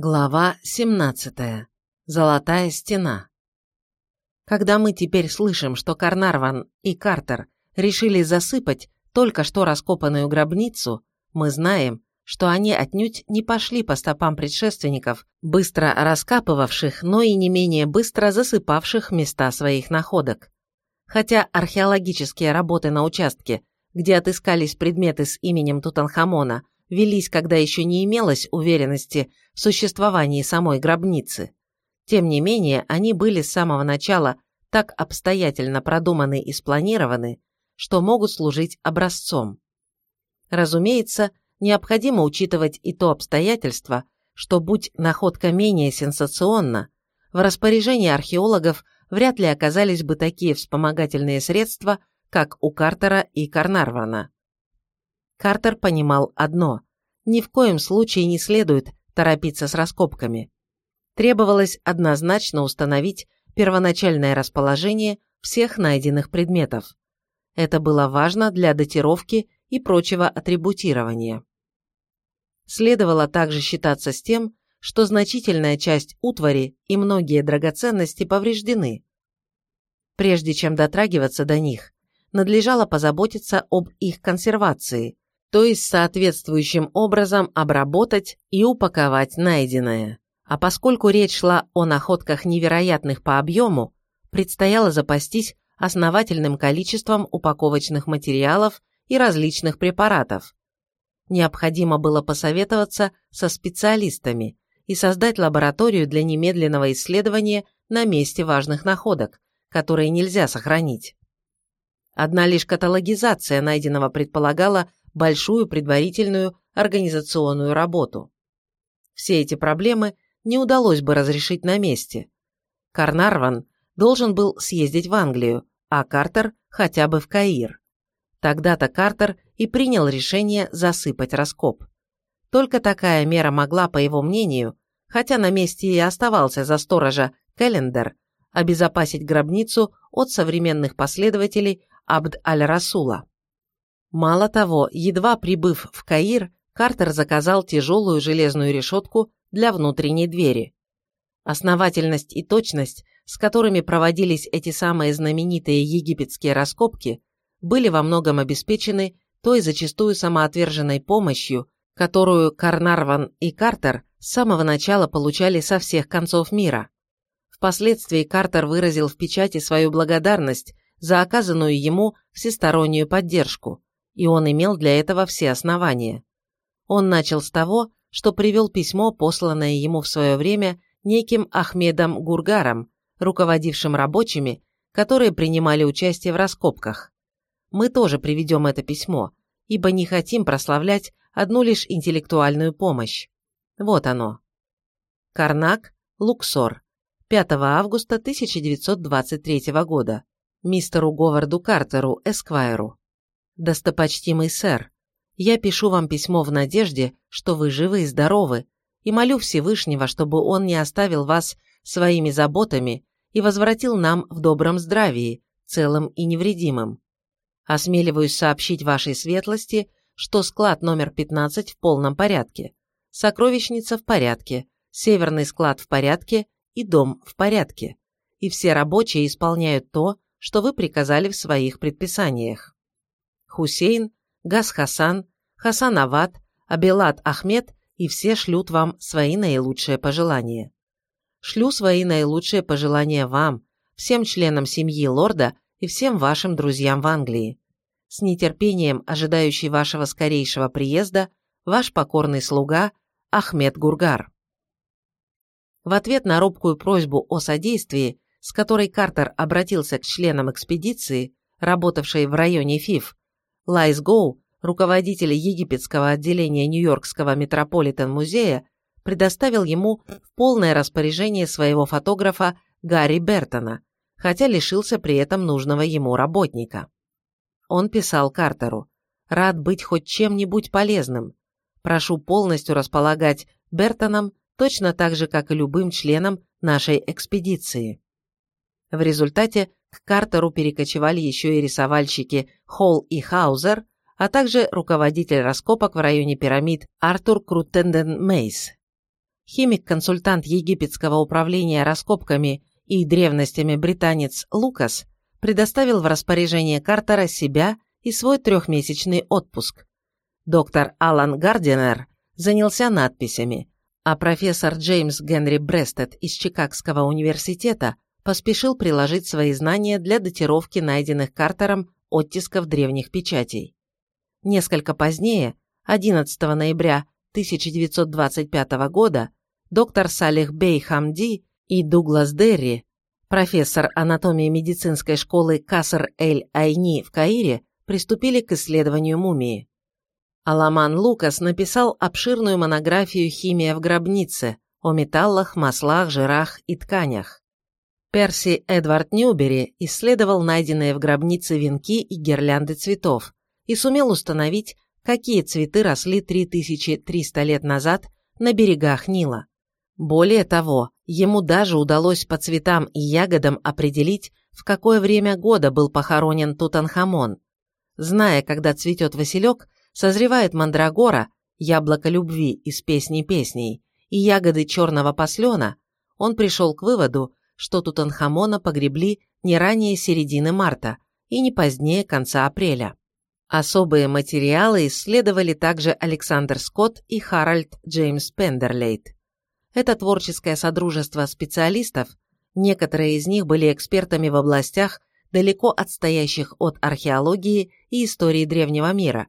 Глава 17. Золотая стена. Когда мы теперь слышим, что Карнарван и Картер решили засыпать только что раскопанную гробницу, мы знаем, что они отнюдь не пошли по стопам предшественников, быстро раскапывавших, но и не менее быстро засыпавших места своих находок. Хотя археологические работы на участке, где отыскались предметы с именем Тутанхамона, велись, когда еще не имелось уверенности в существовании самой гробницы. Тем не менее, они были с самого начала так обстоятельно продуманы и спланированы, что могут служить образцом. Разумеется, необходимо учитывать и то обстоятельство, что будь находка менее сенсационна, в распоряжении археологов вряд ли оказались бы такие вспомогательные средства, как у Картера и Карнарвана. Картер понимал одно – ни в коем случае не следует торопиться с раскопками. Требовалось однозначно установить первоначальное расположение всех найденных предметов. Это было важно для датировки и прочего атрибутирования. Следовало также считаться с тем, что значительная часть утвари и многие драгоценности повреждены. Прежде чем дотрагиваться до них, надлежало позаботиться об их консервации, то есть соответствующим образом обработать и упаковать найденное. А поскольку речь шла о находках невероятных по объему, предстояло запастись основательным количеством упаковочных материалов и различных препаратов. Необходимо было посоветоваться со специалистами и создать лабораторию для немедленного исследования на месте важных находок, которые нельзя сохранить. Одна лишь каталогизация найденного предполагала большую предварительную организационную работу. Все эти проблемы не удалось бы разрешить на месте. Карнарван должен был съездить в Англию, а Картер хотя бы в Каир. Тогда-то Картер и принял решение засыпать раскоп. Только такая мера могла, по его мнению, хотя на месте и оставался за сторожа Келлендер, обезопасить гробницу от современных последователей Абд-аль-Расула. Мало того, едва прибыв в Каир, Картер заказал тяжелую железную решетку для внутренней двери. Основательность и точность, с которыми проводились эти самые знаменитые египетские раскопки, были во многом обеспечены той зачастую самоотверженной помощью, которую Карнарван и Картер с самого начала получали со всех концов мира. Впоследствии Картер выразил в печати свою благодарность за оказанную ему всестороннюю поддержку, и он имел для этого все основания. Он начал с того, что привел письмо, посланное ему в свое время неким Ахмедом Гургаром, руководившим рабочими, которые принимали участие в раскопках. Мы тоже приведем это письмо, ибо не хотим прославлять одну лишь интеллектуальную помощь. Вот оно. Карнак, Луксор. 5 августа 1923 года. Мистеру Говарду Картеру, Эсквайру. «Достопочтимый сэр, я пишу вам письмо в надежде, что вы живы и здоровы, и молю Всевышнего, чтобы он не оставил вас своими заботами и возвратил нам в добром здравии, целым и невредимым. Осмеливаюсь сообщить вашей светлости, что склад номер 15 в полном порядке, сокровищница в порядке, северный склад в порядке и дом в порядке, и все рабочие исполняют то, что вы приказали в своих предписаниях. Хусейн, Газ Хасан, Хасан Ават, Абелат Ахмед и все шлют вам свои наилучшие пожелания. Шлю свои наилучшие пожелания вам, всем членам семьи лорда и всем вашим друзьям в Англии. С нетерпением ожидающий вашего скорейшего приезда, ваш покорный слуга Ахмед Гургар. В ответ на робкую просьбу о содействии, с которой Картер обратился к членам экспедиции, работавшей в районе Фиф, Лайс Гоу, руководитель египетского отделения Нью-Йоркского Метрополитен-музея, предоставил ему в полное распоряжение своего фотографа Гарри Бертона, хотя лишился при этом нужного ему работника. Он писал Картеру «Рад быть хоть чем-нибудь полезным. Прошу полностью располагать Бертоном точно так же, как и любым членом нашей экспедиции». В результате к Картеру перекочевали еще и рисовальщики Холл и Хаузер, а также руководитель раскопок в районе пирамид Артур Крутенден Мейс. химик-консультант египетского управления раскопками и древностями британец Лукас предоставил в распоряжение Картера себя и свой трехмесячный отпуск. Доктор Алан Гардинер занялся надписями, а профессор Джеймс Генри Брестед из Чикагского университета поспешил приложить свои знания для датировки найденных Картером оттисков древних печатей. Несколько позднее, 11 ноября 1925 года, доктор Салих Бей Хамди и Дуглас Дерри, профессор анатомии медицинской школы Каср-эль-Айни в Каире, приступили к исследованию мумии. Аламан Лукас написал обширную монографию «Химия в гробнице» о металлах, маслах, жирах и тканях. Перси Эдвард Ньюбери исследовал найденные в гробнице венки и гирлянды цветов и сумел установить, какие цветы росли 3300 лет назад на берегах Нила. Более того, ему даже удалось по цветам и ягодам определить, в какое время года был похоронен Тутанхамон. Зная, когда цветет василек, созревает мандрагора, яблоко любви из песни песней, и ягоды черного послена, он пришел к выводу, что Тутанхамона погребли не ранее середины марта и не позднее конца апреля. Особые материалы исследовали также Александр Скотт и Харальд Джеймс Пендерлейт. Это творческое содружество специалистов, некоторые из них были экспертами в областях, далеко отстоящих от археологии и истории древнего мира,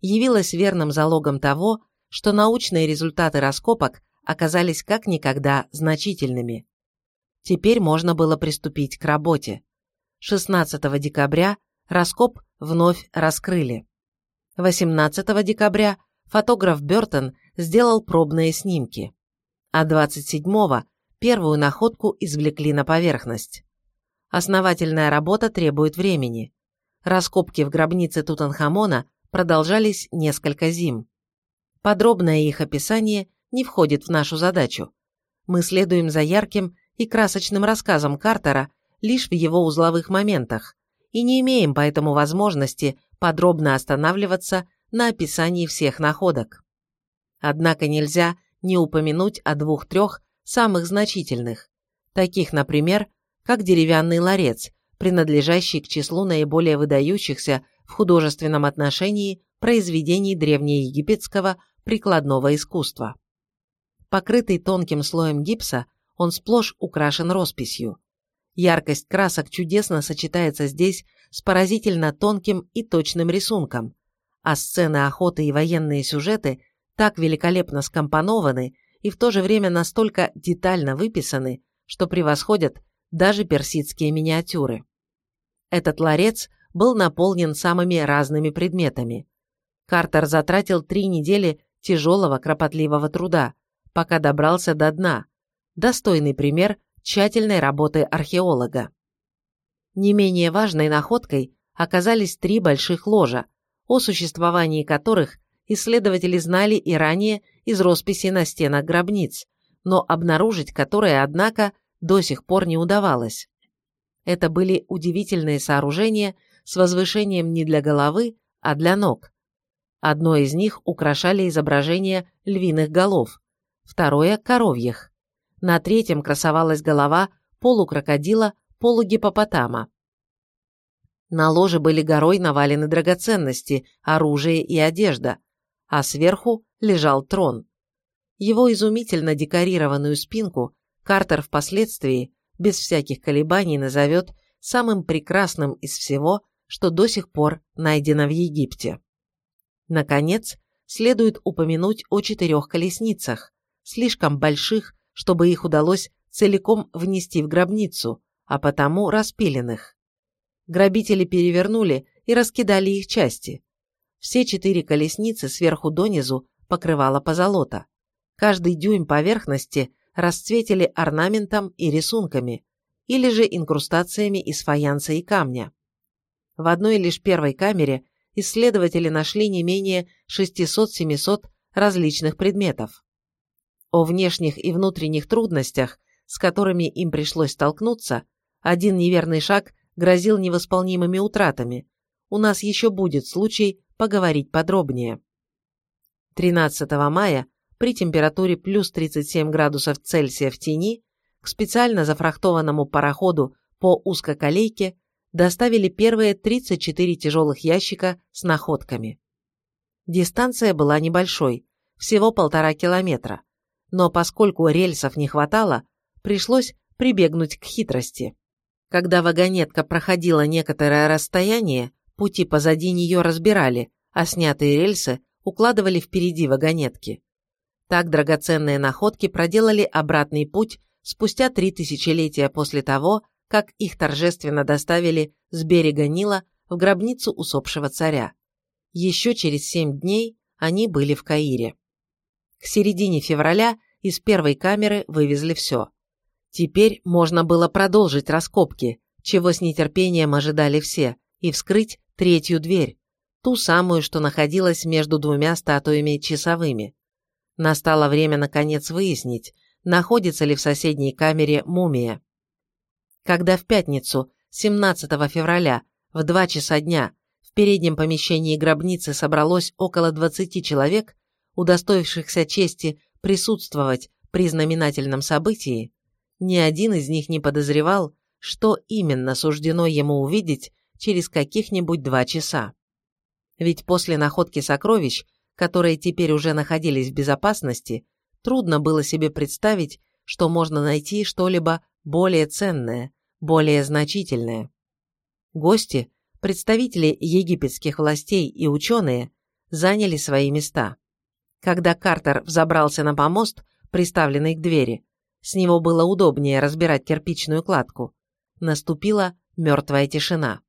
явилось верным залогом того, что научные результаты раскопок оказались как никогда значительными. Теперь можно было приступить к работе. 16 декабря раскоп вновь раскрыли. 18 декабря фотограф Бертон сделал пробные снимки, а 27-го первую находку извлекли на поверхность. Основательная работа требует времени. Раскопки в гробнице Тутанхамона продолжались несколько зим. Подробное их описание не входит в нашу задачу. Мы следуем за ярким и красочным рассказом Картера лишь в его узловых моментах и не имеем поэтому возможности подробно останавливаться на описании всех находок. Однако нельзя не упомянуть о двух-трех самых значительных, таких, например, как деревянный ларец, принадлежащий к числу наиболее выдающихся в художественном отношении произведений древнеегипетского прикладного искусства. Покрытый тонким слоем гипса, он сплошь украшен росписью. Яркость красок чудесно сочетается здесь с поразительно тонким и точным рисунком, а сцены охоты и военные сюжеты так великолепно скомпонованы и в то же время настолько детально выписаны, что превосходят даже персидские миниатюры. Этот ларец был наполнен самыми разными предметами. Картер затратил три недели тяжелого кропотливого труда, пока добрался до дна, достойный пример тщательной работы археолога. Не менее важной находкой оказались три больших ложа, о существовании которых исследователи знали и ранее из росписей на стенах гробниц, но обнаружить которые, однако, до сих пор не удавалось. Это были удивительные сооружения с возвышением не для головы, а для ног. Одно из них украшали изображения львиных голов, второе – коровьих. На третьем красовалась голова полукрокодила, полугипопотама. На ложе были горой навалены драгоценности, оружие и одежда, а сверху лежал трон. Его изумительно декорированную спинку Картер впоследствии, без всяких колебаний, назовет самым прекрасным из всего, что до сих пор найдено в Египте. Наконец, следует упомянуть о четырех колесницах, слишком больших чтобы их удалось целиком внести в гробницу, а потому распиленных. Грабители перевернули и раскидали их части. Все четыре колесницы сверху донизу покрывала позолота. Каждый дюйм поверхности расцветили орнаментом и рисунками, или же инкрустациями из фаянса и камня. В одной лишь первой камере исследователи нашли не менее 600-700 различных предметов. О внешних и внутренних трудностях, с которыми им пришлось столкнуться, один неверный шаг грозил невосполнимыми утратами. У нас еще будет случай поговорить подробнее. 13 мая при температуре плюс 37 градусов Цельсия в тени к специально зафрахтованному пароходу по узкоколейке доставили первые 34 тяжелых ящика с находками. Дистанция была небольшой, всего полтора километра, но поскольку рельсов не хватало, пришлось прибегнуть к хитрости. Когда вагонетка проходила некоторое расстояние, пути позади нее разбирали, а снятые рельсы укладывали впереди вагонетки. Так драгоценные находки проделали обратный путь спустя три тысячелетия после того, как их торжественно доставили с берега Нила в гробницу усопшего царя. Еще через семь дней они были в Каире. К середине февраля из первой камеры вывезли все. Теперь можно было продолжить раскопки, чего с нетерпением ожидали все, и вскрыть третью дверь, ту самую, что находилась между двумя статуями часовыми. Настало время наконец выяснить, находится ли в соседней камере мумия. Когда в пятницу, 17 февраля, в 2 часа дня, в переднем помещении гробницы собралось около 20 человек, удостоившихся чести присутствовать при знаменательном событии, ни один из них не подозревал, что именно суждено ему увидеть через каких-нибудь два часа. Ведь после находки сокровищ, которые теперь уже находились в безопасности, трудно было себе представить, что можно найти что-либо более ценное, более значительное. Гости, представители египетских властей и ученые заняли свои места. Когда Картер взобрался на помост, приставленный к двери, с него было удобнее разбирать кирпичную кладку. Наступила мертвая тишина.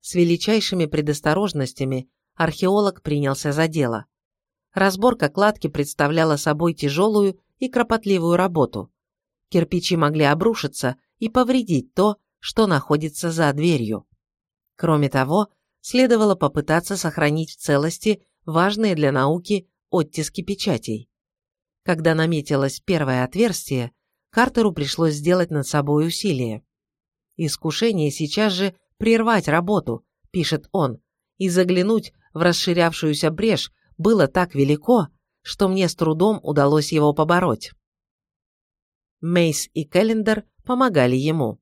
С величайшими предосторожностями археолог принялся за дело. Разборка кладки представляла собой тяжелую и кропотливую работу. Кирпичи могли обрушиться и повредить то, что находится за дверью. Кроме того, следовало попытаться сохранить в целости важные для науки оттиски печатей. Когда наметилось первое отверстие, Картеру пришлось сделать над собой усилие. Искушение сейчас же прервать работу, пишет он, и заглянуть в расширявшуюся брешь было так велико, что мне с трудом удалось его побороть. Мейс и Келлендер помогали ему.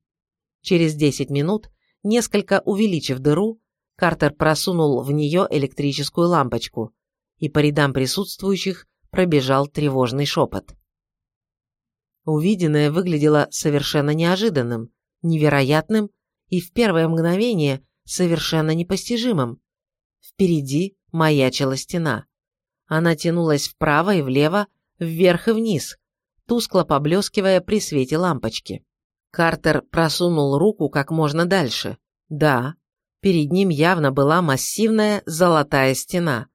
Через 10 минут, несколько увеличив дыру, Картер просунул в нее электрическую лампочку, и по рядам присутствующих пробежал тревожный шепот. Увиденное выглядело совершенно неожиданным, невероятным и в первое мгновение совершенно непостижимым. Впереди маячила стена. Она тянулась вправо и влево, вверх и вниз, тускло поблескивая при свете лампочки. Картер просунул руку как можно дальше. Да, перед ним явно была массивная золотая стена.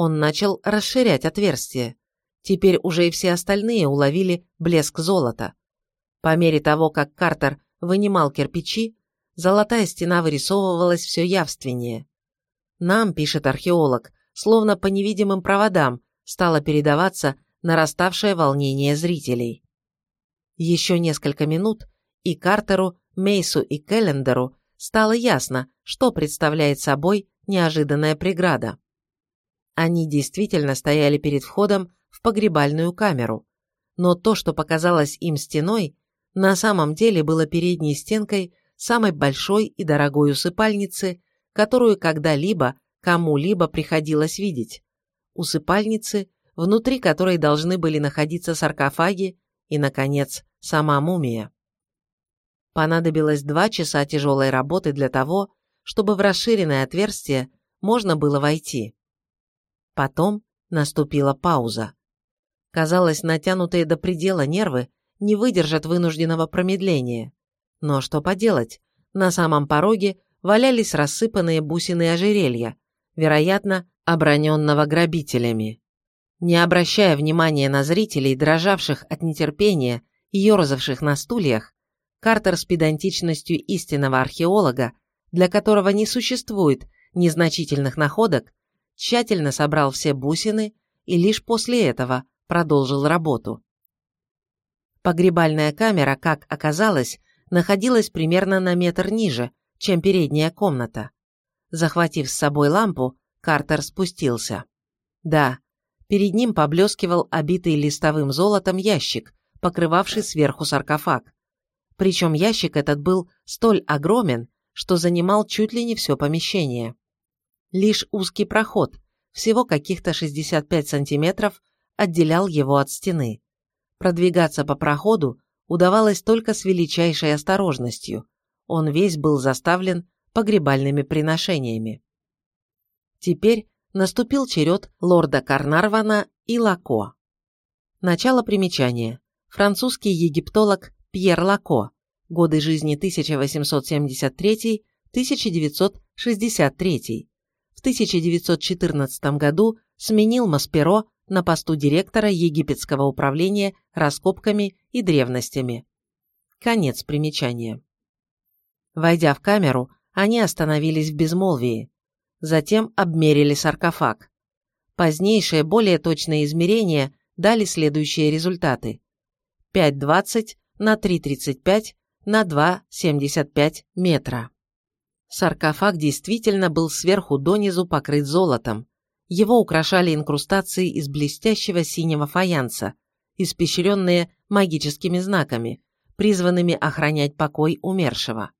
Он начал расширять отверстие. Теперь уже и все остальные уловили блеск золота. По мере того, как Картер вынимал кирпичи, золотая стена вырисовывалась все явственнее. Нам, пишет археолог, словно по невидимым проводам стало передаваться нараставшее волнение зрителей. Еще несколько минут, и Картеру, Мейсу и Келлендеру стало ясно, что представляет собой неожиданная преграда. Они действительно стояли перед входом в погребальную камеру, но то, что показалось им стеной, на самом деле было передней стенкой самой большой и дорогой усыпальницы, которую когда-либо кому-либо приходилось видеть. Усыпальницы, внутри которой должны были находиться саркофаги и, наконец, сама мумия. Понадобилось два часа тяжелой работы для того, чтобы в расширенное отверстие можно было войти. Потом наступила пауза. Казалось, натянутые до предела нервы не выдержат вынужденного промедления. Но что поделать, на самом пороге валялись рассыпанные бусины ожерелья, вероятно, оброненного грабителями. Не обращая внимания на зрителей, дрожавших от нетерпения и ерзавших на стульях, Картер с педантичностью истинного археолога, для которого не существует незначительных находок, тщательно собрал все бусины и лишь после этого продолжил работу. Погребальная камера, как оказалось, находилась примерно на метр ниже, чем передняя комната. Захватив с собой лампу, Картер спустился. Да, Перед ним поблескивал обитый листовым золотом ящик, покрывавший сверху саркофаг. Причем ящик этот был столь огромен, что занимал чуть ли не все помещение. Лишь узкий проход, всего каких-то 65 сантиметров, отделял его от стены. Продвигаться по проходу удавалось только с величайшей осторожностью. Он весь был заставлен погребальными приношениями. Теперь наступил черед лорда Карнарвана и Лако. Начало примечания. Французский египтолог Пьер Лако. Годы жизни 1873-1963. В 1914 году сменил Масперо на посту директора египетского управления раскопками и древностями. Конец примечания. Войдя в камеру, они остановились в безмолвии. Затем обмерили саркофаг. Позднейшие, более точные измерения дали следующие результаты. 5,20 на 3,35 на 2,75 метра. Саркофаг действительно был сверху донизу покрыт золотом. Его украшали инкрустации из блестящего синего фаянса, испещренные магическими знаками, призванными охранять покой умершего.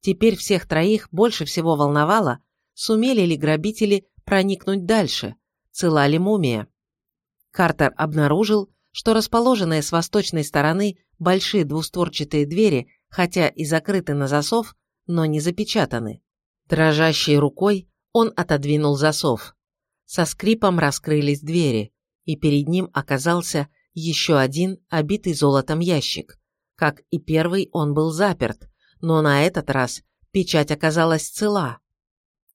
Теперь всех троих больше всего волновало, сумели ли грабители проникнуть дальше, цела ли мумия. Картер обнаружил, что расположенные с восточной стороны большие двустворчатые двери, хотя и закрыты на засов, но не запечатаны. Дрожащей рукой он отодвинул засов. Со скрипом раскрылись двери, и перед ним оказался еще один обитый золотом ящик. Как и первый, он был заперт, но на этот раз печать оказалась цела.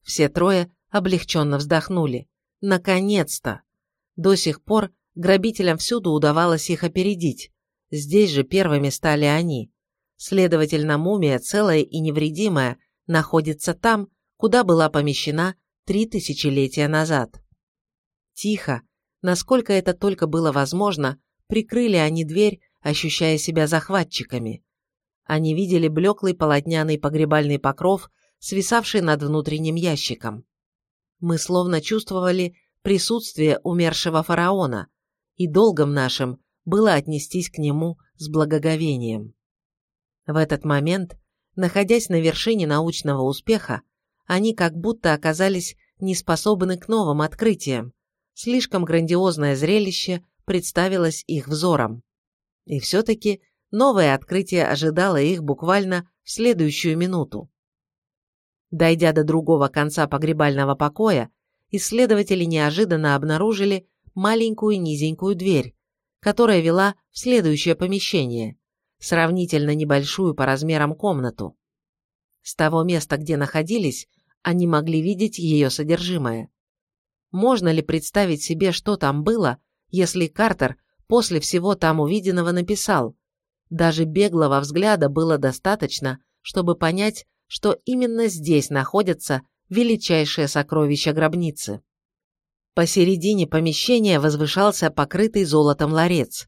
Все трое облегченно вздохнули. Наконец-то! До сих пор грабителям всюду удавалось их опередить. Здесь же первыми стали они. Следовательно, мумия, целая и невредимая, находится там, куда была помещена три тысячелетия назад. Тихо, насколько это только было возможно, прикрыли они дверь, ощущая себя захватчиками. Они видели блеклый полотняный погребальный покров, свисавший над внутренним ящиком. Мы словно чувствовали присутствие умершего фараона, и долгом нашим было отнестись к нему с благоговением. В этот момент, находясь на вершине научного успеха, они как будто оказались неспособны к новым открытиям. Слишком грандиозное зрелище представилось их взором. И все-таки новое открытие ожидало их буквально в следующую минуту. Дойдя до другого конца погребального покоя, исследователи неожиданно обнаружили маленькую низенькую дверь, которая вела в следующее помещение, сравнительно небольшую по размерам комнату. С того места, где находились, они могли видеть ее содержимое. Можно ли представить себе, что там было, если Картер после всего там увиденного написал даже беглого взгляда было достаточно, чтобы понять, что именно здесь находятся величайшие сокровища гробницы. Посередине помещения возвышался покрытый золотом ларец.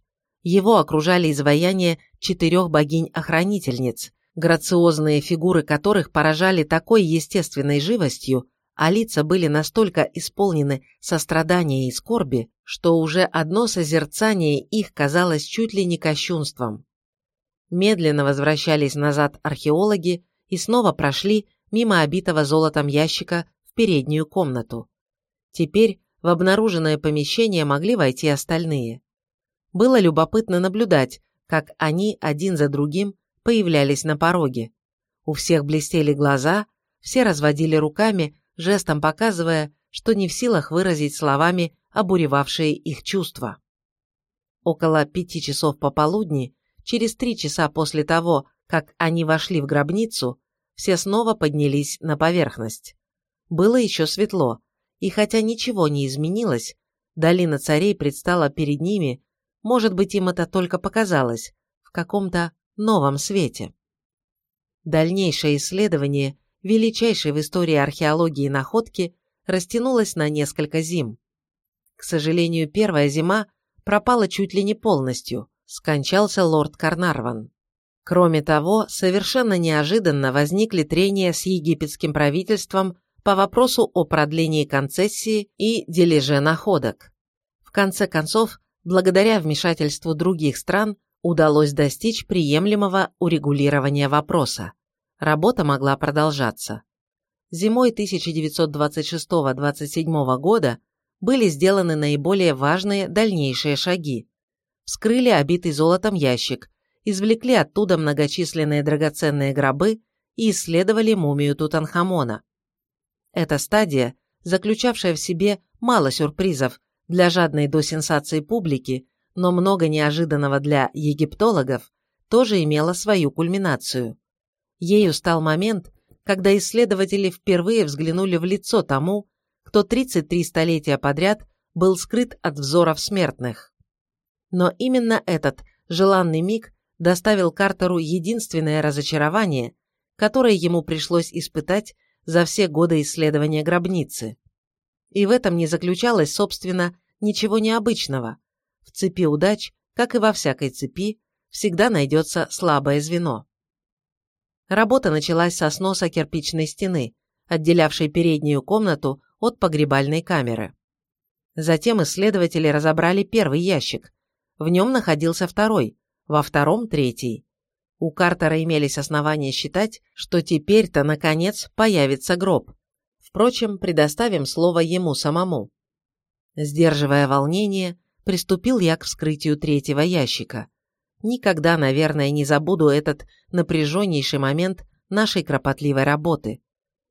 Его окружали изваяния четырех богинь-охранительниц, грациозные фигуры которых поражали такой естественной живостью, а лица были настолько исполнены сострадания и скорби, что уже одно созерцание их казалось чуть ли не кощунством. Медленно возвращались назад археологи и снова прошли мимо обитого золотом ящика в переднюю комнату. Теперь в обнаруженное помещение могли войти остальные. Было любопытно наблюдать, как они один за другим появлялись на пороге. У всех блестели глаза, все разводили руками, жестом показывая, что не в силах выразить словами обуревавшие их чувства. Около пяти часов пополудни через три часа после того, как они вошли в гробницу, все снова поднялись на поверхность. Было еще светло, и хотя ничего не изменилось, долина царей предстала перед ними, может быть, им это только показалось, в каком-то новом свете. Дальнейшее исследование величайшей в истории археологии находки растянулось на несколько зим. К сожалению, первая зима пропала чуть ли не полностью, скончался лорд Карнарван. Кроме того, совершенно неожиданно возникли трения с египетским правительством по вопросу о продлении концессии и дележе находок. В конце концов, благодаря вмешательству других стран, удалось достичь приемлемого урегулирования вопроса. Работа могла продолжаться. Зимой 1926-27 года были сделаны наиболее важные дальнейшие шаги. Вскрыли обитый золотом ящик, извлекли оттуда многочисленные драгоценные гробы и исследовали мумию Тутанхамона. Эта стадия, заключавшая в себе мало сюрпризов для жадной до сенсации публики, но много неожиданного для египтологов, тоже имела свою кульминацию. Ею стал момент, когда исследователи впервые взглянули в лицо тому, кто 33 столетия подряд был скрыт от взоров смертных. Но именно этот желанный миг доставил Картеру единственное разочарование, которое ему пришлось испытать за все годы исследования гробницы. И в этом не заключалось, собственно, ничего необычного. В цепи удач, как и во всякой цепи, всегда найдется слабое звено. Работа началась со сноса кирпичной стены, отделявшей переднюю комнату от погребальной камеры. Затем исследователи разобрали первый ящик. В нем находился второй, во втором – третий. У Картера имелись основания считать, что теперь-то, наконец, появится гроб. Впрочем, предоставим слово ему самому. Сдерживая волнение, приступил я к вскрытию третьего ящика. Никогда, наверное, не забуду этот напряженнейший момент нашей кропотливой работы.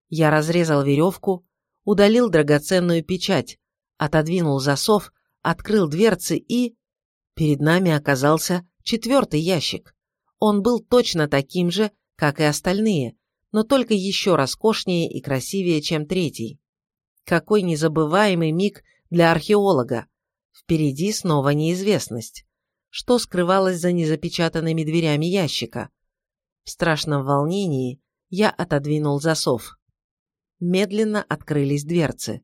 Я разрезал веревку, удалил драгоценную печать, отодвинул засов, открыл дверцы и... Перед нами оказался четвертый ящик. Он был точно таким же, как и остальные, но только еще роскошнее и красивее, чем третий. Какой незабываемый миг для археолога. Впереди снова неизвестность. Что скрывалось за незапечатанными дверями ящика? В страшном волнении я отодвинул засов медленно открылись дверцы.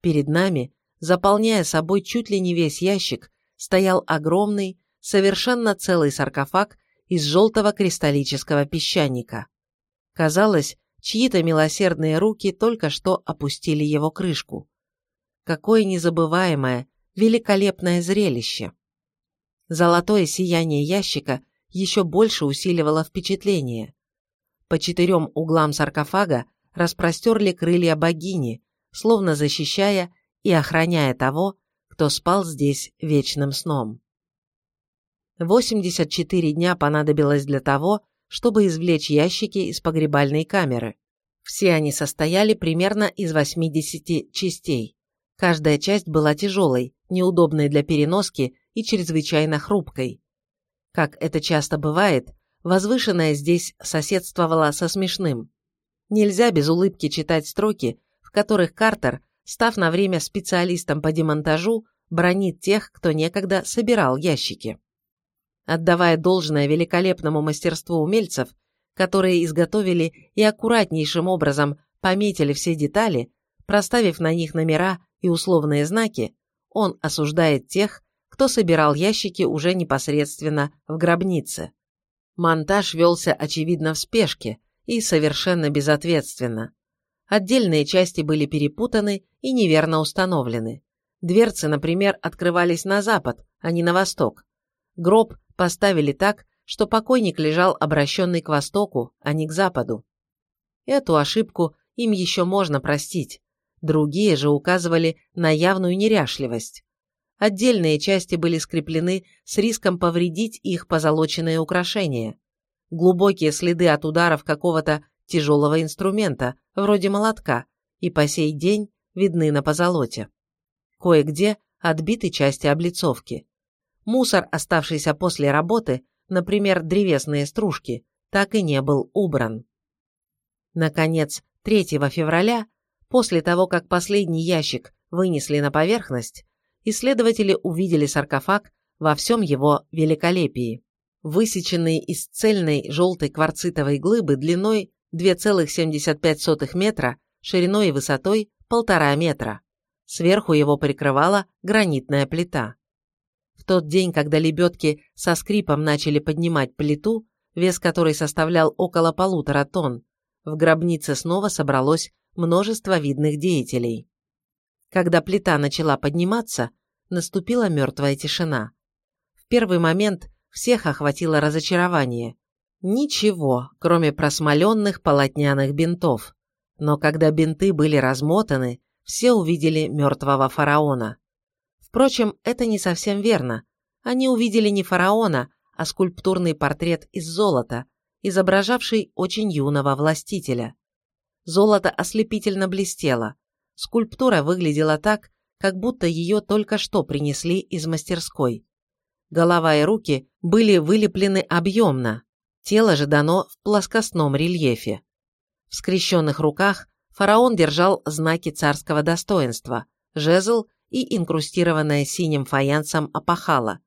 Перед нами, заполняя собой чуть ли не весь ящик, стоял огромный, совершенно целый саркофаг из желтого кристаллического песчаника. Казалось, чьи-то милосердные руки только что опустили его крышку. Какое незабываемое, великолепное зрелище! Золотое сияние ящика еще больше усиливало впечатление. По четырем углам саркофага распростерли крылья богини, словно защищая и охраняя того, кто спал здесь вечным сном. 84 дня понадобилось для того, чтобы извлечь ящики из погребальной камеры. Все они состояли примерно из 80 частей. Каждая часть была тяжелой, неудобной для переноски и чрезвычайно хрупкой. Как это часто бывает, возвышенное здесь соседствовало со смешным. Нельзя без улыбки читать строки, в которых Картер, став на время специалистом по демонтажу, бронит тех, кто некогда собирал ящики. Отдавая должное великолепному мастерству умельцев, которые изготовили и аккуратнейшим образом пометили все детали, проставив на них номера и условные знаки, он осуждает тех, кто собирал ящики уже непосредственно в гробнице. Монтаж велся, очевидно, в спешке, и совершенно безответственно. Отдельные части были перепутаны и неверно установлены. Дверцы, например, открывались на запад, а не на восток. Гроб поставили так, что покойник лежал обращенный к востоку, а не к западу. Эту ошибку им еще можно простить. Другие же указывали на явную неряшливость. Отдельные части были скреплены с риском повредить их позолоченные украшения глубокие следы от ударов какого-то тяжелого инструмента, вроде молотка, и по сей день видны на позолоте. Кое-где отбиты части облицовки. Мусор, оставшийся после работы, например, древесные стружки, так и не был убран. Наконец, 3 февраля, после того, как последний ящик вынесли на поверхность, исследователи увидели саркофаг во всем его великолепии высеченный из цельной желтой кварцитовой глыбы длиной 2,75 метра, шириной и высотой 1,5 метра. Сверху его прикрывала гранитная плита. В тот день, когда лебедки со скрипом начали поднимать плиту, вес которой составлял около полутора тонн, в гробнице снова собралось множество видных деятелей. Когда плита начала подниматься, наступила мертвая тишина. В первый момент всех охватило разочарование. Ничего, кроме просмоленных полотняных бинтов. Но когда бинты были размотаны, все увидели мертвого фараона. Впрочем, это не совсем верно. Они увидели не фараона, а скульптурный портрет из золота, изображавший очень юного властителя. Золото ослепительно блестело. Скульптура выглядела так, как будто ее только что принесли из мастерской. Голова и руки были вылеплены объемно, тело же дано в плоскостном рельефе. В скрещенных руках фараон держал знаки царского достоинства, жезл и инкрустированное синим фаянсом опахало.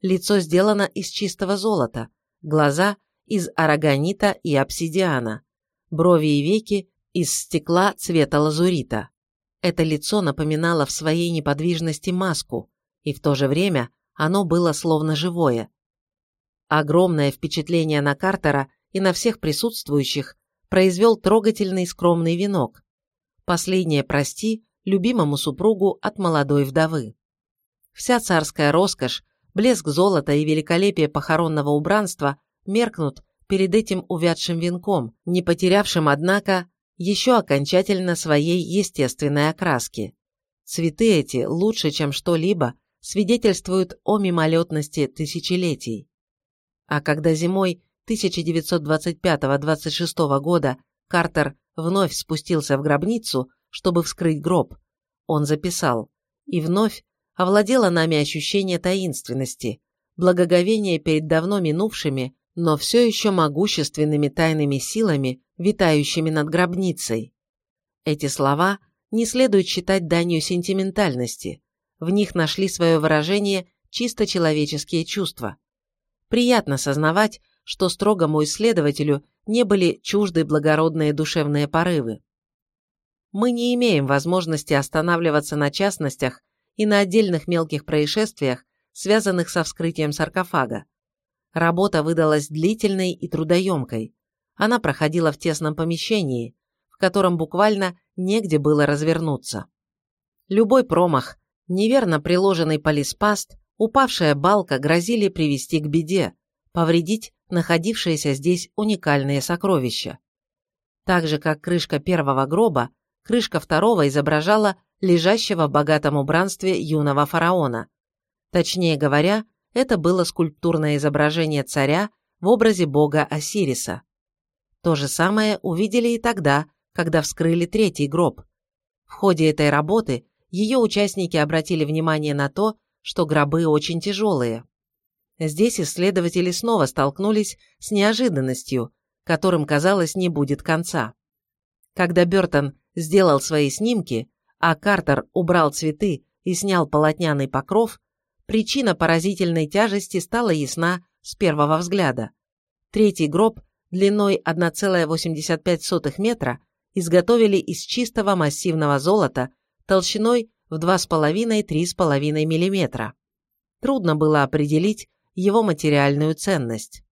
Лицо сделано из чистого золота, глаза – из арагонита и обсидиана, брови и веки – из стекла цвета лазурита. Это лицо напоминало в своей неподвижности маску, и в то же время оно было словно живое. Огромное впечатление на Картера и на всех присутствующих произвел трогательный скромный венок. Последнее прости любимому супругу от молодой вдовы. Вся царская роскошь, блеск золота и великолепие похоронного убранства меркнут перед этим увядшим венком, не потерявшим, однако, еще окончательно своей естественной окраски. Цветы эти, лучше, чем что-либо, свидетельствуют о мимолетности тысячелетий. А когда зимой 1925-26 года Картер вновь спустился в гробницу, чтобы вскрыть гроб, он записал, и вновь овладело нами ощущение таинственности, благоговение перед давно минувшими, но все еще могущественными тайными силами, витающими над гробницей. Эти слова не следует считать данью сентиментальности, в них нашли свое выражение чисто человеческие чувства. Приятно сознавать, что строгому исследователю не были чужды благородные душевные порывы. Мы не имеем возможности останавливаться на частностях и на отдельных мелких происшествиях, связанных со вскрытием саркофага. Работа выдалась длительной и трудоемкой. Она проходила в тесном помещении, в котором буквально негде было развернуться. Любой промах, неверно приложенный полиспаст, упавшая балка грозили привести к беде, повредить находившиеся здесь уникальные сокровища. Так же, как крышка первого гроба, крышка второго изображала лежащего в богатом убранстве юного фараона. Точнее говоря, это было скульптурное изображение царя в образе бога Осириса. То же самое увидели и тогда, когда вскрыли третий гроб. В ходе этой работы ее участники обратили внимание на то, что гробы очень тяжелые. Здесь исследователи снова столкнулись с неожиданностью, которым, казалось, не будет конца. Когда Бертон сделал свои снимки, а Картер убрал цветы и снял полотняный покров, причина поразительной тяжести стала ясна с первого взгляда. Третий гроб длиной 1,85 метра изготовили из чистого массивного золота толщиной в 2,5-3,5 мм. Трудно было определить его материальную ценность.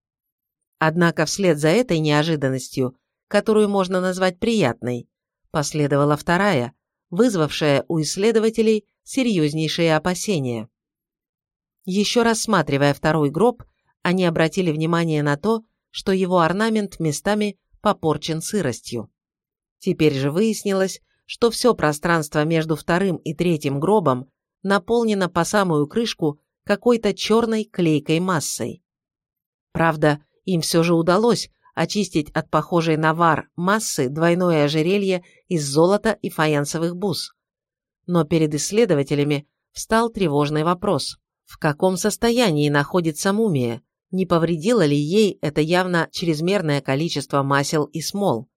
Однако вслед за этой неожиданностью, которую можно назвать приятной, последовала вторая, вызвавшая у исследователей серьезнейшие опасения. Еще рассматривая второй гроб, они обратили внимание на то, что его орнамент местами попорчен сыростью. Теперь же выяснилось, что все пространство между вторым и третьим гробом наполнено по самую крышку какой-то черной клейкой массой. Правда, им все же удалось очистить от похожей на вар массы двойное ожерелье из золота и фаянсовых бус. Но перед исследователями встал тревожный вопрос. В каком состоянии находится мумия? Не повредило ли ей это явно чрезмерное количество масел и смол?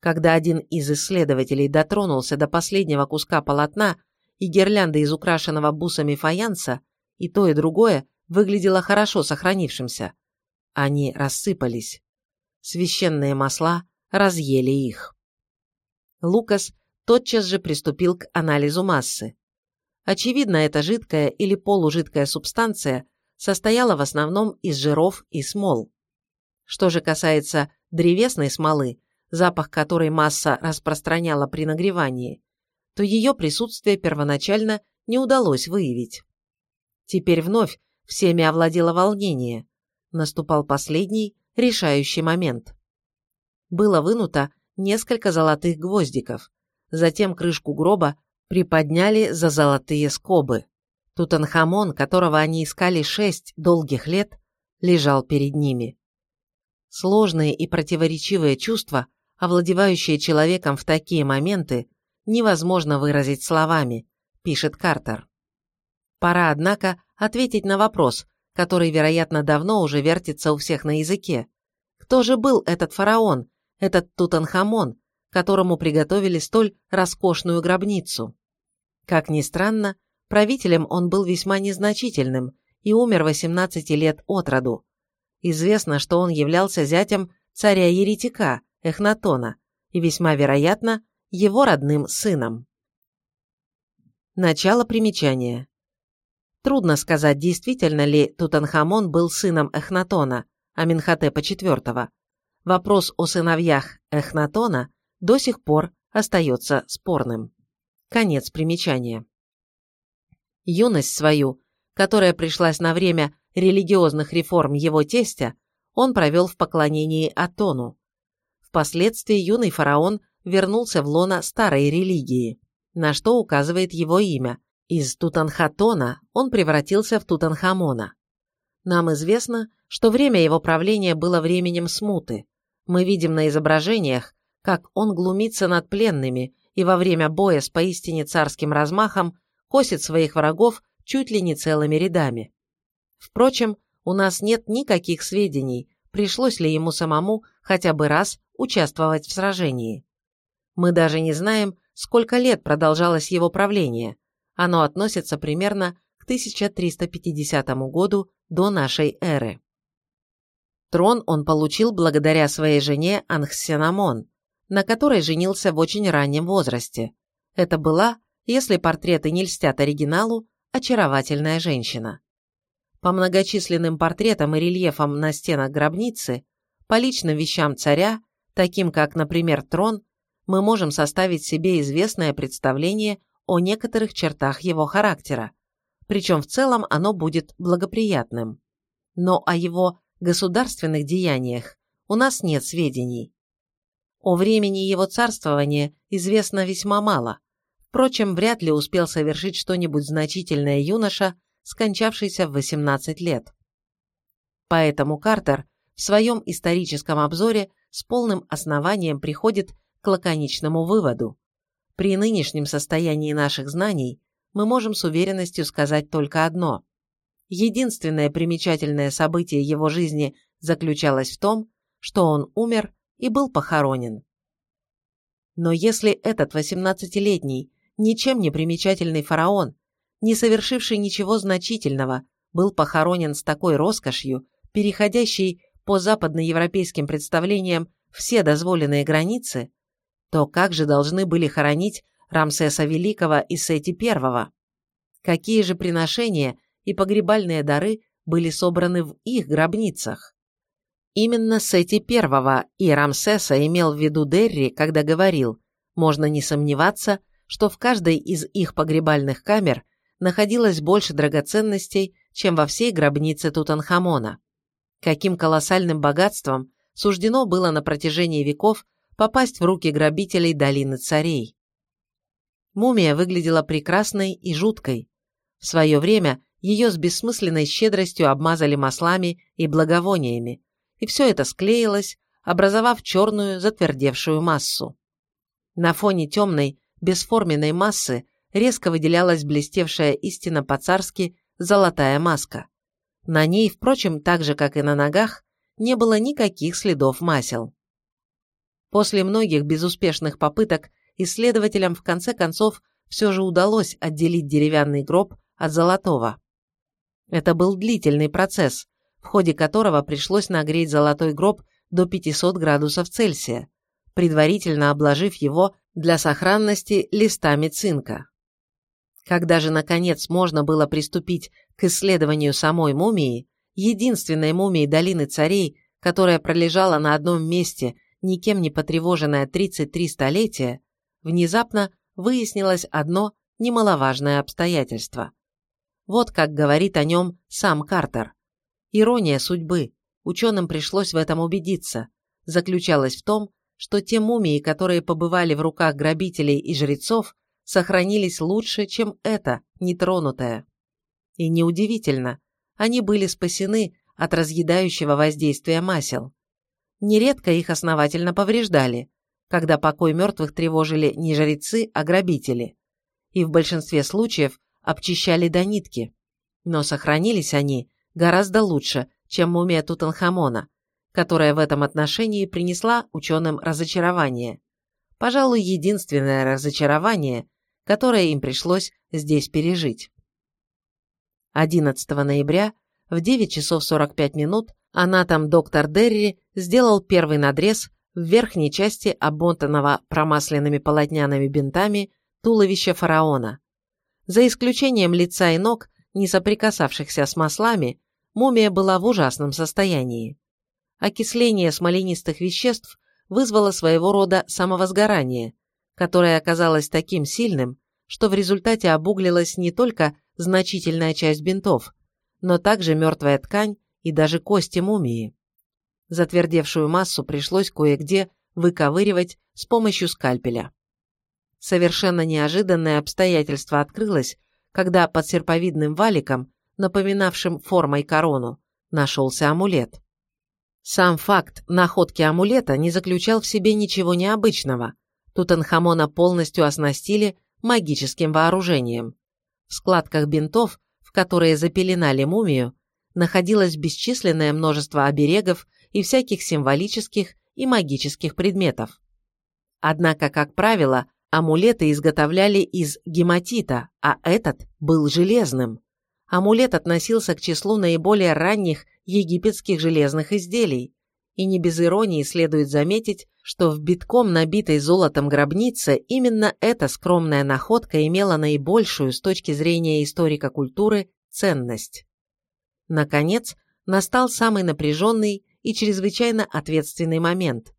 Когда один из исследователей дотронулся до последнего куска полотна и гирлянды из украшенного бусами фаянса, и то, и другое выглядело хорошо сохранившимся. Они рассыпались. Священные масла разъели их. Лукас тотчас же приступил к анализу массы. Очевидно, эта жидкая или полужидкая субстанция состояла в основном из жиров и смол. Что же касается древесной смолы, запах которой масса распространяла при нагревании, то ее присутствие первоначально не удалось выявить. Теперь вновь всеми овладело волнение. Наступал последний, решающий момент. Было вынуто несколько золотых гвоздиков. Затем крышку гроба приподняли за золотые скобы. Тутанхамон, которого они искали шесть долгих лет, лежал перед ними. Сложные и противоречивые чувства, овладевающие человеком в такие моменты, невозможно выразить словами, пишет Картер. Пора, однако, ответить на вопрос, который, вероятно, давно уже вертится у всех на языке. Кто же был этот фараон, этот Тутанхамон, которому приготовили столь роскошную гробницу? Как ни странно, правителем он был весьма незначительным и умер 18 лет от роду. Известно, что он являлся зятем царя-еретика Эхнатона и весьма вероятно его родным сыном. Начало примечания. Трудно сказать, действительно ли Тутанхамон был сыном Эхнатона, Аминхотепа IV. Вопрос о сыновьях Эхнатона до сих пор остается спорным. Конец примечания. Юность свою, которая пришлась на время религиозных реформ его тестя, он провел в поклонении Атону. Впоследствии юный фараон вернулся в лоно старой религии, на что указывает его имя. Из Тутанхатона он превратился в Тутанхамона. Нам известно, что время его правления было временем смуты. Мы видим на изображениях, как он глумится над пленными и во время боя с поистине царским размахом косит своих врагов чуть ли не целыми рядами. Впрочем, у нас нет никаких сведений, пришлось ли ему самому хотя бы раз участвовать в сражении. Мы даже не знаем, сколько лет продолжалось его правление. Оно относится примерно к 1350 году до нашей эры. Трон он получил благодаря своей жене Анхсенамон, на которой женился в очень раннем возрасте. Это была, если портреты не льстят оригиналу, очаровательная женщина. По многочисленным портретам и рельефам на стенах гробницы, по личным вещам царя, таким как, например, трон, мы можем составить себе известное представление о некоторых чертах его характера, причем в целом оно будет благоприятным. Но о его государственных деяниях у нас нет сведений. О времени его царствования известно весьма мало. Впрочем, вряд ли успел совершить что-нибудь значительное юноша, скончавшийся в 18 лет. Поэтому Картер в своем историческом обзоре с полным основанием приходит к лаконичному выводу. При нынешнем состоянии наших знаний мы можем с уверенностью сказать только одно. Единственное примечательное событие его жизни заключалось в том, что он умер и был похоронен. Но если этот 18-летний, ничем не примечательный фараон, не совершивший ничего значительного, был похоронен с такой роскошью, переходящей по западноевропейским представлениям все дозволенные границы, то как же должны были хоронить Рамсеса Великого и Сети I? Какие же приношения и погребальные дары были собраны в их гробницах? Именно Сети I и Рамсеса имел в виду Дерри, когда говорил, можно не сомневаться, что в каждой из их погребальных камер находилось больше драгоценностей, чем во всей гробнице Тутанхамона. Каким колоссальным богатством суждено было на протяжении веков попасть в руки грабителей долины царей. Мумия выглядела прекрасной и жуткой. В свое время ее с бессмысленной щедростью обмазали маслами и благовониями, и все это склеилось, образовав черную затвердевшую массу. На фоне темной, бесформенной массы резко выделялась блестевшая истина по-царски золотая маска. На ней, впрочем, так же, как и на ногах, не было никаких следов масел. После многих безуспешных попыток исследователям в конце концов все же удалось отделить деревянный гроб от золотого. Это был длительный процесс, в ходе которого пришлось нагреть золотой гроб до 500 градусов Цельсия, предварительно обложив его для сохранности листами цинка. Когда же, наконец, можно было приступить к исследованию самой мумии, единственной мумии Долины Царей, которая пролежала на одном месте никем не потревоженное 33 столетия, внезапно выяснилось одно немаловажное обстоятельство. Вот как говорит о нем сам Картер. Ирония судьбы, ученым пришлось в этом убедиться, заключалась в том, что те мумии, которые побывали в руках грабителей и жрецов, сохранились лучше, чем эта, нетронутая. И неудивительно, они были спасены от разъедающего воздействия масел. Нередко их основательно повреждали, когда покой мертвых тревожили не жрецы, а грабители. И в большинстве случаев обчищали до нитки. Но сохранились они гораздо лучше, чем мумия Тутанхамона, которая в этом отношении принесла ученым разочарование. Пожалуй, единственное разочарование, которое им пришлось здесь пережить. 11 ноября в 9 часов 45 минут анатом доктор Дерри сделал первый надрез в верхней части обмотанного промасленными полотняными бинтами туловища фараона. За исключением лица и ног, не соприкасавшихся с маслами, мумия была в ужасном состоянии. Окисление смоленистых веществ вызвало своего рода самовозгорание, которое оказалось таким сильным, что в результате обуглилась не только значительная часть бинтов, но также мертвая ткань и даже кости мумии. Затвердевшую массу пришлось кое-где выковыривать с помощью скальпеля. Совершенно неожиданное обстоятельство открылось, когда под серповидным валиком, напоминавшим формой корону, нашелся амулет. Сам факт находки амулета не заключал в себе ничего необычного. Тутанхамона полностью оснастили магическим вооружением. В складках бинтов, в которые запеленали мумию, находилось бесчисленное множество оберегов и всяких символических и магических предметов. Однако, как правило, амулеты изготовляли из гематита, а этот был железным. Амулет относился к числу наиболее ранних египетских железных изделий, и не без иронии следует заметить, что в битком набитой золотом гробнице именно эта скромная находка имела наибольшую с точки зрения историка культуры ценность. Наконец, настал самый напряженный и чрезвычайно ответственный момент.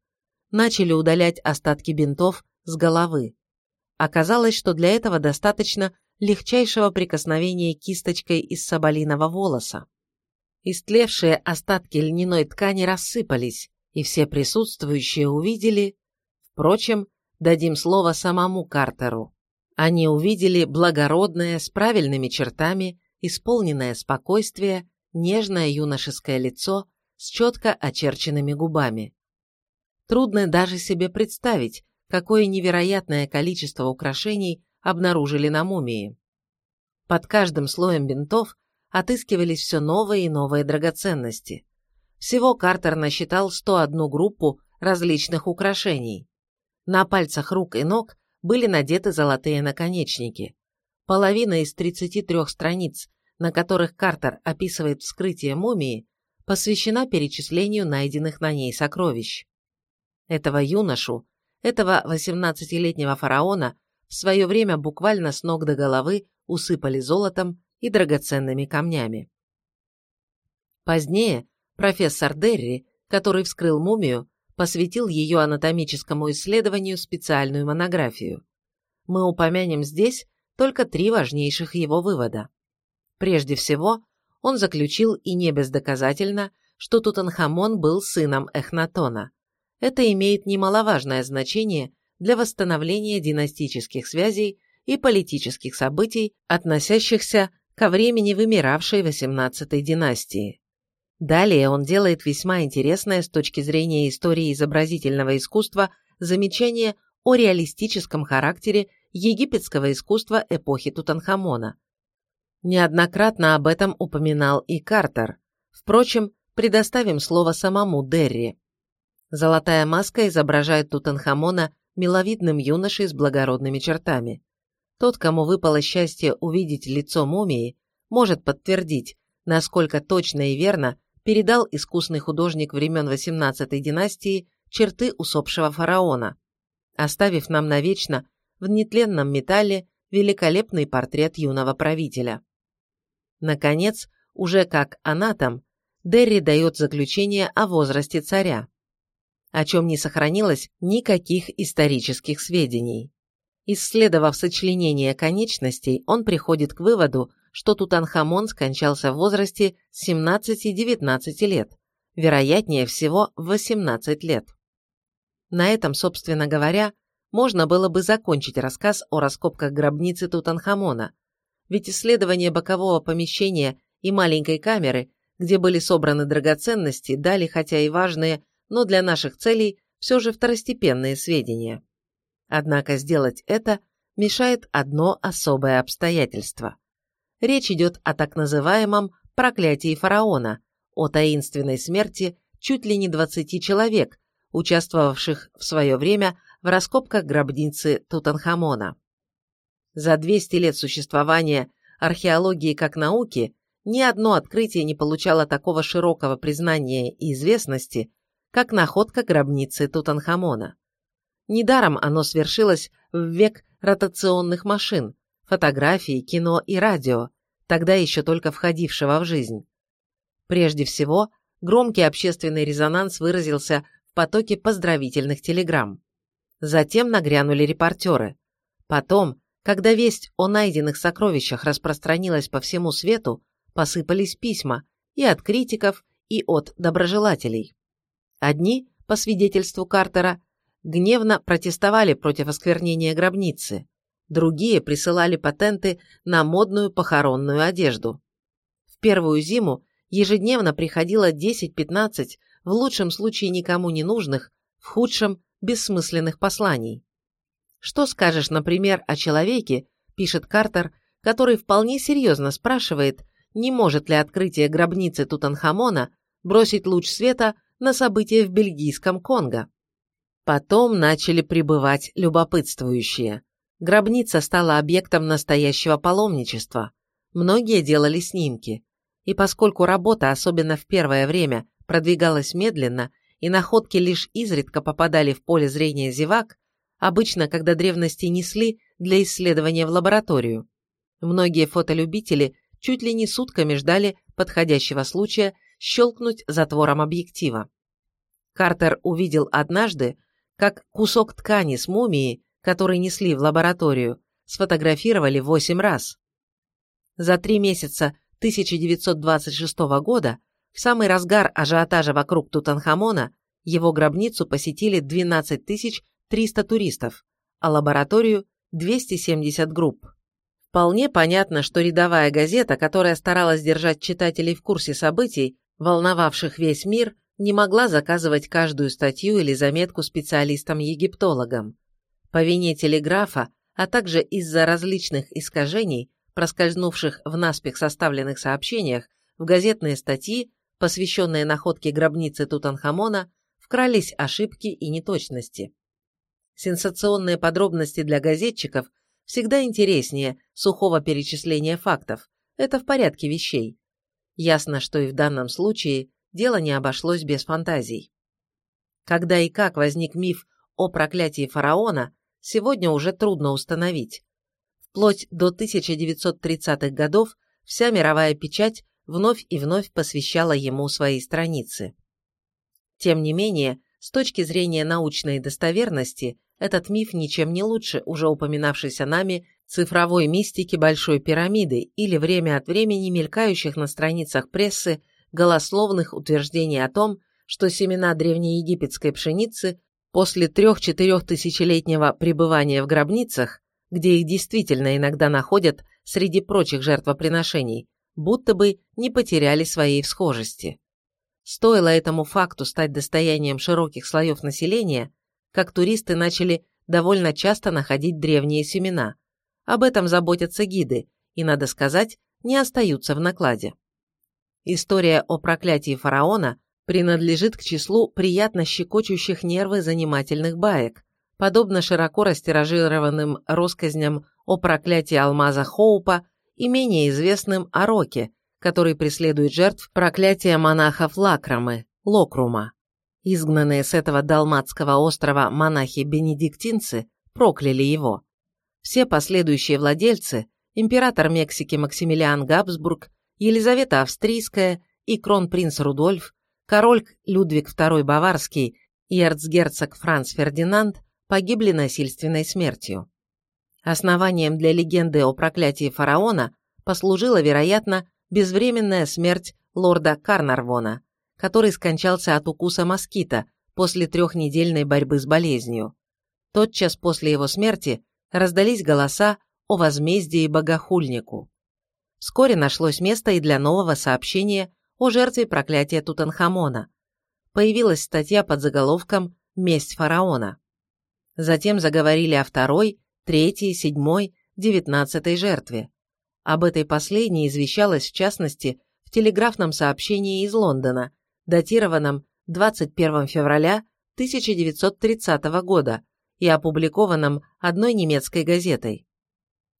Начали удалять остатки бинтов с головы. Оказалось, что для этого достаточно легчайшего прикосновения кисточкой из соболиного волоса. Истлевшие остатки льняной ткани рассыпались, и все присутствующие увидели... Впрочем, дадим слово самому Картеру. Они увидели благородное, с правильными чертами, исполненное спокойствие, нежное юношеское лицо с четко очерченными губами. Трудно даже себе представить, какое невероятное количество украшений обнаружили на мумии. Под каждым слоем бинтов отыскивались все новые и новые драгоценности. Всего Картер насчитал 101 группу различных украшений. На пальцах рук и ног были надеты золотые наконечники. Половина из 33 страниц, на которых Картер описывает вскрытие мумии, посвящена перечислению найденных на ней сокровищ. Этого юношу, этого 18-летнего фараона в свое время буквально с ног до головы усыпали золотом и драгоценными камнями. Позднее профессор Дерри, который вскрыл мумию, посвятил ее анатомическому исследованию специальную монографию. Мы упомянем здесь только три важнейших его вывода. Прежде всего, он заключил и не бездоказательно, что Тутанхамон был сыном Эхнатона. Это имеет немаловажное значение для восстановления династических связей и политических событий, относящихся ко времени вымиравшей XVIII династии. Далее он делает весьма интересное с точки зрения истории изобразительного искусства замечание о реалистическом характере египетского искусства эпохи Тутанхамона, Неоднократно об этом упоминал и Картер. Впрочем, предоставим слово самому Дерри. Золотая маска изображает Тутанхамона миловидным юношей с благородными чертами. Тот, кому выпало счастье увидеть лицо мумии, может подтвердить, насколько точно и верно передал искусный художник времен XVIII династии черты усопшего фараона, оставив нам навечно в нетленном металле великолепный портрет юного правителя. Наконец, уже как анатом, Дерри дает заключение о возрасте царя, о чем не сохранилось никаких исторических сведений. Исследовав сочленение конечностей, он приходит к выводу, что Тутанхамон скончался в возрасте 17-19 лет, вероятнее всего 18 лет. На этом, собственно говоря, можно было бы закончить рассказ о раскопках гробницы Тутанхамона, ведь исследование бокового помещения и маленькой камеры, где были собраны драгоценности, дали, хотя и важные, но для наших целей все же второстепенные сведения. Однако сделать это мешает одно особое обстоятельство. Речь идет о так называемом проклятии фараона, о таинственной смерти чуть ли не 20 человек, участвовавших в свое время в раскопках гробницы Тутанхамона. За 200 лет существования археологии как науки ни одно открытие не получало такого широкого признания и известности, как находка гробницы Тутанхамона. Недаром оно свершилось в век ротационных машин, фотографии, кино и радио, тогда еще только входившего в жизнь. Прежде всего, громкий общественный резонанс выразился в потоке поздравительных телеграмм. Затем нагрянули репортеры. Потом, когда весть о найденных сокровищах распространилась по всему свету, посыпались письма и от критиков, и от доброжелателей. Одни, по свидетельству Картера, гневно протестовали против осквернения гробницы, другие присылали патенты на модную похоронную одежду. В первую зиму ежедневно приходило 10-15, в лучшем случае никому не нужных, в худшем – бессмысленных посланий. Что скажешь, например, о человеке, пишет Картер, который вполне серьезно спрашивает, не может ли открытие гробницы Тутанхамона бросить луч света на события в бельгийском Конго. Потом начали прибывать любопытствующие. Гробница стала объектом настоящего паломничества. Многие делали снимки. И поскольку работа, особенно в первое время, продвигалась медленно, и находки лишь изредка попадали в поле зрения зевак, обычно, когда древности несли для исследования в лабораторию. Многие фотолюбители чуть ли не сутками ждали подходящего случая щелкнуть затвором объектива. Картер увидел однажды, как кусок ткани с мумией который несли в лабораторию, сфотографировали 8 раз. За три месяца 1926 года, в самый разгар ажиотажа вокруг Тутанхамона, его гробницу посетили 12 300 туристов, а лабораторию – 270 групп. Вполне понятно, что рядовая газета, которая старалась держать читателей в курсе событий, волновавших весь мир, не могла заказывать каждую статью или заметку специалистам-египтологам. По вине телеграфа, а также из-за различных искажений, проскользнувших в наспех составленных сообщениях, в газетные статьи, посвященные находке гробницы Тутанхамона, вкрались ошибки и неточности. Сенсационные подробности для газетчиков всегда интереснее сухого перечисления фактов. Это в порядке вещей. Ясно, что и в данном случае дело не обошлось без фантазий. Когда и как возник миф о проклятии фараона, сегодня уже трудно установить. Вплоть до 1930-х годов вся мировая печать вновь и вновь посвящала ему свои страницы. Тем не менее, с точки зрения научной достоверности, этот миф ничем не лучше уже упоминавшейся нами цифровой мистики Большой пирамиды или время от времени мелькающих на страницах прессы голословных утверждений о том, что семена древнеегипетской пшеницы После трех-четырех тысячелетнего пребывания в гробницах, где их действительно иногда находят среди прочих жертвоприношений, будто бы не потеряли своей всхожести. Стоило этому факту стать достоянием широких слоев населения, как туристы начали довольно часто находить древние семена. Об этом заботятся гиды и, надо сказать, не остаются в накладе. История о проклятии фараона принадлежит к числу приятно щекочущих нервы занимательных баек, подобно широко растиражированным россказням о проклятии алмаза Хоупа и менее известным о Роке, который преследует жертв проклятия монахов Лакрамы, Локрума. Изгнанные с этого далматского острова монахи-бенедиктинцы прокляли его. Все последующие владельцы, император Мексики Максимилиан Габсбург, Елизавета Австрийская и кронпринц Рудольф король Людвиг II Баварский и эрцгерцог Франц Фердинанд погибли насильственной смертью. Основанием для легенды о проклятии фараона послужила, вероятно, безвременная смерть лорда Карнарвона, который скончался от укуса москита после трехнедельной борьбы с болезнью. Тотчас после его смерти раздались голоса о возмездии богохульнику. Вскоре нашлось место и для нового сообщения о жертве проклятия Тутанхамона. Появилась статья под заголовком «Месть фараона». Затем заговорили о второй, третьей, седьмой, девятнадцатой жертве. Об этой последней извещалось в частности в телеграфном сообщении из Лондона, датированном 21 февраля 1930 года и опубликованном одной немецкой газетой.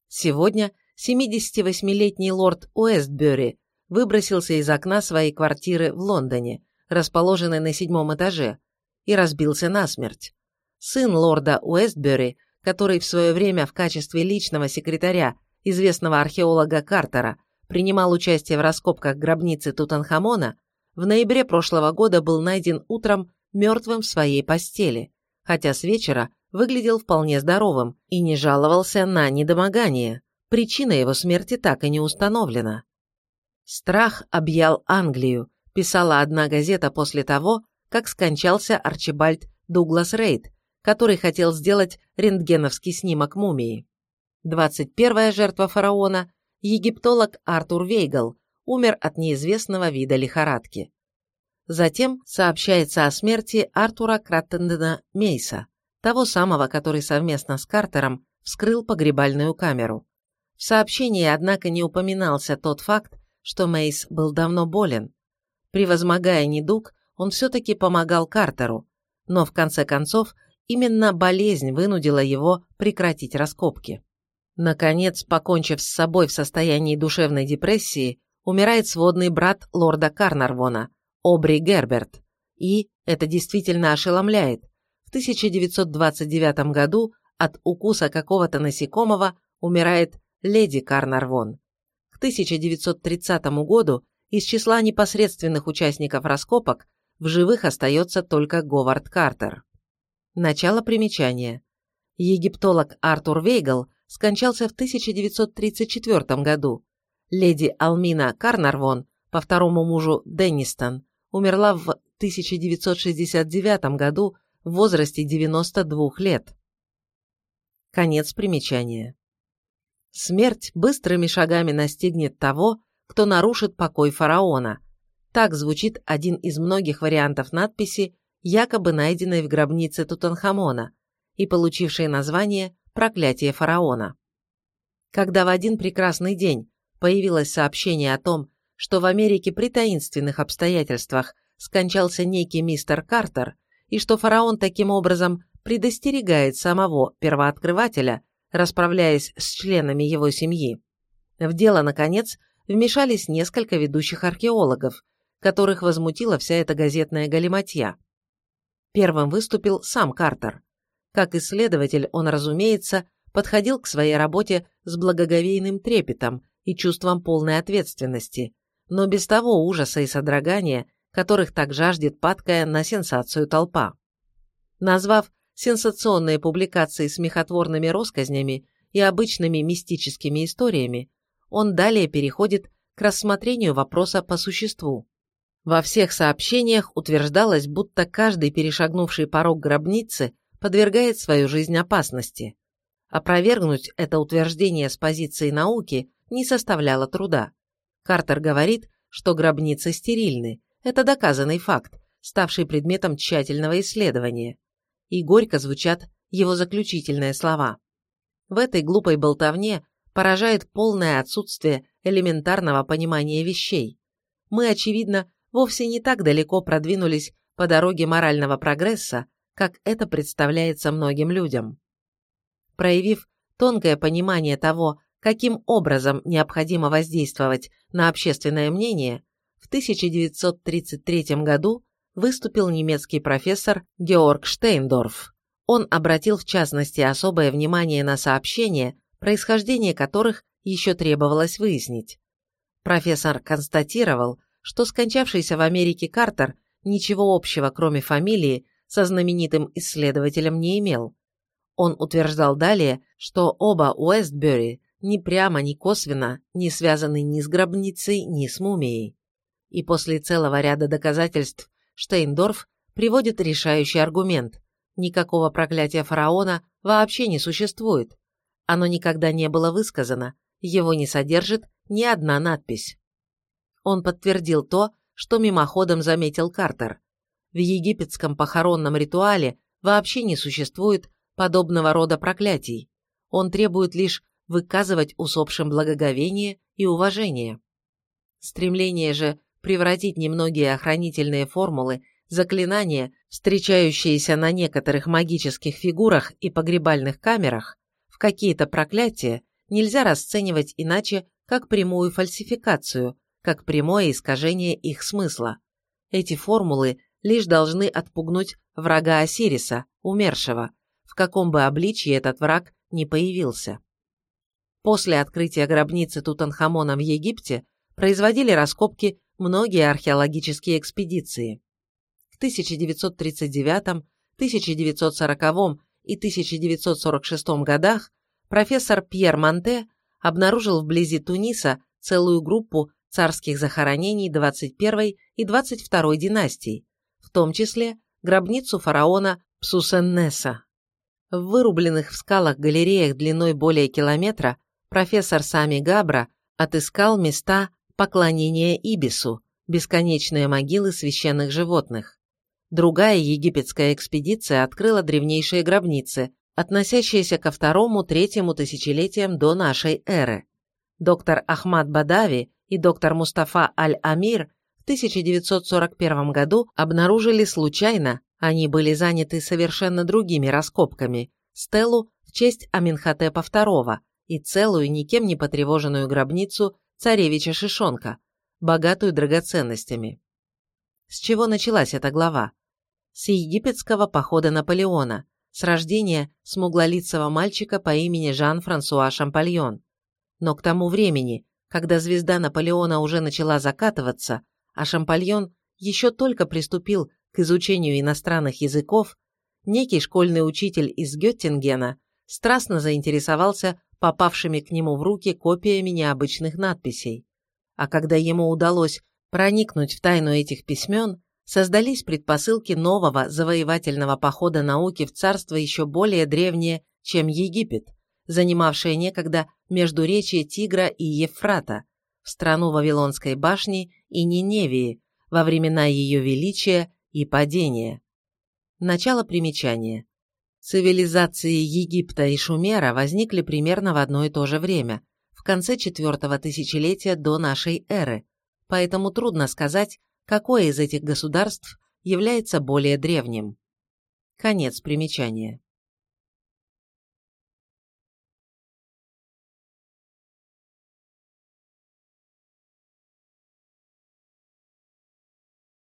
Сегодня 78-летний лорд Уэстбюри выбросился из окна своей квартиры в Лондоне, расположенной на седьмом этаже, и разбился насмерть. Сын лорда Уэстбюри, который в свое время в качестве личного секретаря известного археолога Картера принимал участие в раскопках гробницы Тутанхамона, в ноябре прошлого года был найден утром мертвым в своей постели, хотя с вечера выглядел вполне здоровым и не жаловался на недомогание. Причина его смерти так и не установлена. Страх объял Англию, писала одна газета после того, как скончался Арчибальд Дуглас Рейд, который хотел сделать рентгеновский снимок мумии. 21-я жертва фараона, египтолог Артур Вейгл, умер от неизвестного вида лихорадки. Затем сообщается о смерти Артура Краттендена Мейса, того самого, который совместно с Картером вскрыл погребальную камеру. В сообщении, однако, не упоминался тот факт, что Мейс был давно болен. Превозмогая недуг, он все-таки помогал Картеру, но в конце концов именно болезнь вынудила его прекратить раскопки. Наконец, покончив с собой в состоянии душевной депрессии, умирает сводный брат лорда Карнарвона, Обри Герберт, и, это действительно ошеломляет, в 1929 году от укуса какого-то насекомого умирает леди Карнарвон. К 1930 году из числа непосредственных участников раскопок в живых остается только Говард Картер. Начало примечания. Египтолог Артур Вейгл скончался в 1934 году. Леди Алмина Карнарвон, по второму мужу Деннистон, умерла в 1969 году в возрасте 92 лет. Конец примечания. Смерть быстрыми шагами настигнет того, кто нарушит покой фараона. Так звучит один из многих вариантов надписи, якобы найденной в гробнице Тутанхамона и получившей название «Проклятие фараона». Когда в один прекрасный день появилось сообщение о том, что в Америке при таинственных обстоятельствах скончался некий мистер Картер, и что фараон таким образом предостерегает самого первооткрывателя, расправляясь с членами его семьи. В дело, наконец, вмешались несколько ведущих археологов, которых возмутила вся эта газетная галиматья. Первым выступил сам Картер. Как исследователь он, разумеется, подходил к своей работе с благоговейным трепетом и чувством полной ответственности, но без того ужаса и содрогания, которых так жаждет падкая на сенсацию толпа. Назвав сенсационные публикации смехотворными россказнями и обычными мистическими историями, он далее переходит к рассмотрению вопроса по существу. Во всех сообщениях утверждалось, будто каждый перешагнувший порог гробницы подвергает свою жизнь опасности. Опровергнуть это утверждение с позиции науки не составляло труда. Картер говорит, что гробницы стерильны, это доказанный факт, ставший предметом тщательного исследования. И горько звучат его заключительные слова. В этой глупой болтовне поражает полное отсутствие элементарного понимания вещей. Мы, очевидно, вовсе не так далеко продвинулись по дороге морального прогресса, как это представляется многим людям. Проявив тонкое понимание того, каким образом необходимо воздействовать на общественное мнение, в 1933 году выступил немецкий профессор Георг Штейндорф. Он обратил в частности особое внимание на сообщения, происхождение которых еще требовалось выяснить. Профессор констатировал, что скончавшийся в Америке Картер ничего общего, кроме фамилии, со знаменитым исследователем не имел. Он утверждал далее, что оба Уэстбери ни прямо, ни косвенно не связаны ни с гробницей, ни с мумией. И после целого ряда доказательств Штейндорф приводит решающий аргумент. Никакого проклятия фараона вообще не существует. Оно никогда не было высказано, его не содержит ни одна надпись. Он подтвердил то, что мимоходом заметил Картер. В египетском похоронном ритуале вообще не существует подобного рода проклятий. Он требует лишь выказывать усопшим благоговение и уважение. Стремление же превратить немногие охранительные формулы, заклинания, встречающиеся на некоторых магических фигурах и погребальных камерах, в какие-то проклятия, нельзя расценивать иначе, как прямую фальсификацию, как прямое искажение их смысла. Эти формулы лишь должны отпугнуть врага Осириса, умершего, в каком бы обличье этот враг не появился. После открытия гробницы Тутанхамона в Египте производили раскопки многие археологические экспедиции. В 1939, 1940 и 1946 годах профессор Пьер Монте обнаружил вблизи Туниса целую группу царских захоронений 21 и 22 династий, в том числе гробницу фараона Псусеннеса. В вырубленных в скалах галереях длиной более километра профессор Сами Габра отыскал места поклонения Ибису, бесконечные могилы священных животных. Другая египетская экспедиция открыла древнейшие гробницы, относящиеся ко второму-третьему тысячелетиям до нашей эры. Доктор Ахмад Бадави и доктор Мустафа Аль-Амир в 1941 году обнаружили случайно, они были заняты совершенно другими раскопками, стелу в честь Аминхотепа II и целую никем не потревоженную гробницу царевича Шишонка, богатую драгоценностями. С чего началась эта глава? С египетского похода Наполеона, с рождения смуглолицего мальчика по имени Жан-Франсуа Шампальон. Но к тому времени, когда звезда Наполеона уже начала закатываться, а Шампальон еще только приступил к изучению иностранных языков, некий школьный учитель из Геттингена страстно заинтересовался попавшими к нему в руки копиями необычных надписей. А когда ему удалось проникнуть в тайну этих письмен, создались предпосылки нового завоевательного похода науки в царство еще более древнее, чем Египет, занимавшее некогда междуречие Тигра и Ефрата, в страну Вавилонской башни и Ниневии, во времена ее величия и падения. Начало примечания. Цивилизации Египта и Шумера возникли примерно в одно и то же время, в конце четвертого тысячелетия до нашей эры, поэтому трудно сказать, какое из этих государств является более древним. Конец примечания.